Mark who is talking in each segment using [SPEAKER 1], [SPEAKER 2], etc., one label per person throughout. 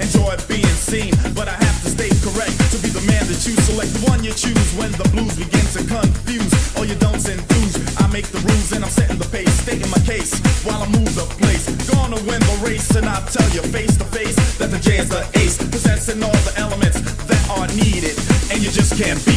[SPEAKER 1] Enjoy being seen, but I have to stay correct to be the man that you select. The one you choose when the blues begin to confuse. All you don'ts enthuse. I make the rules and I'm setting the pace, stating my case while I move the place. Gonna win the race, and I'll tell you face to face that the J is the ace, possessing all the elements that are needed, and you just can't beat.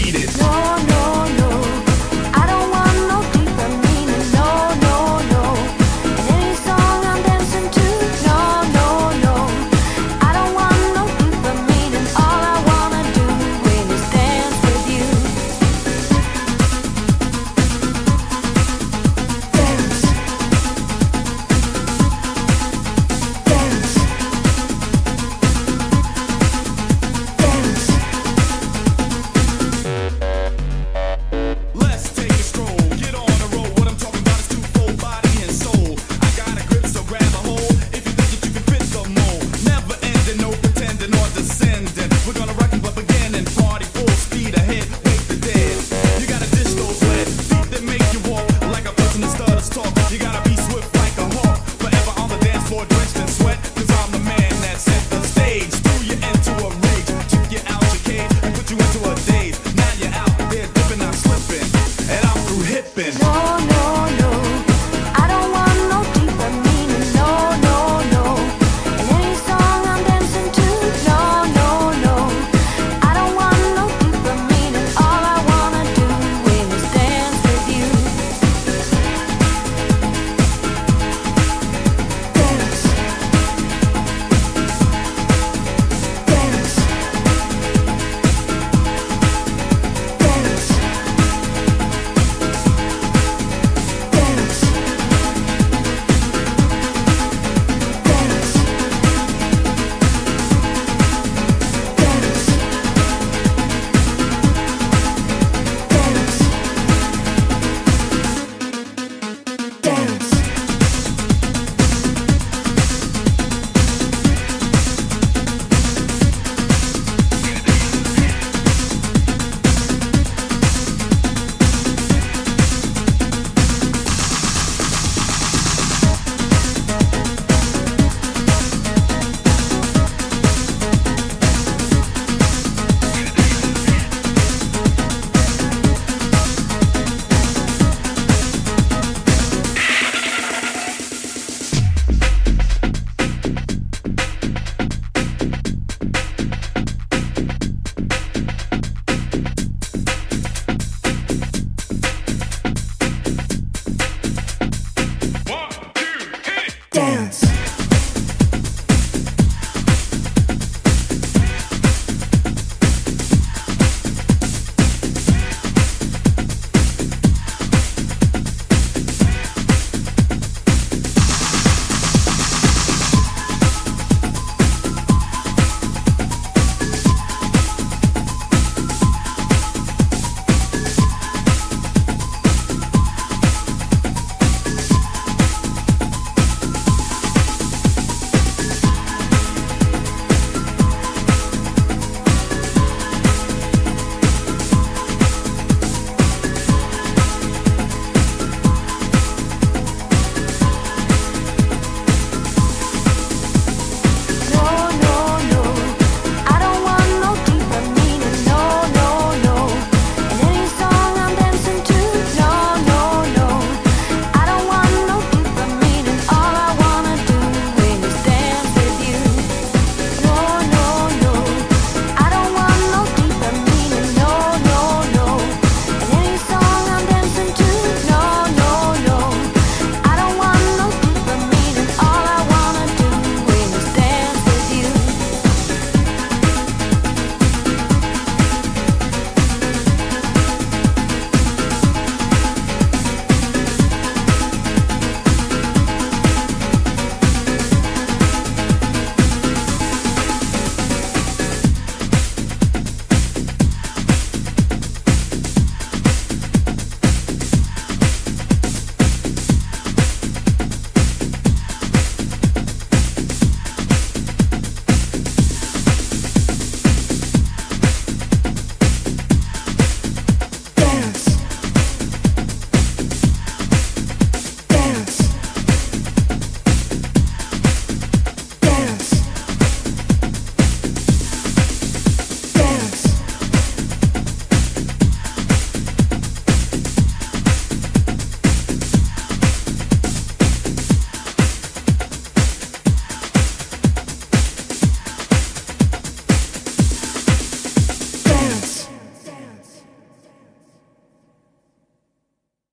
[SPEAKER 1] dance.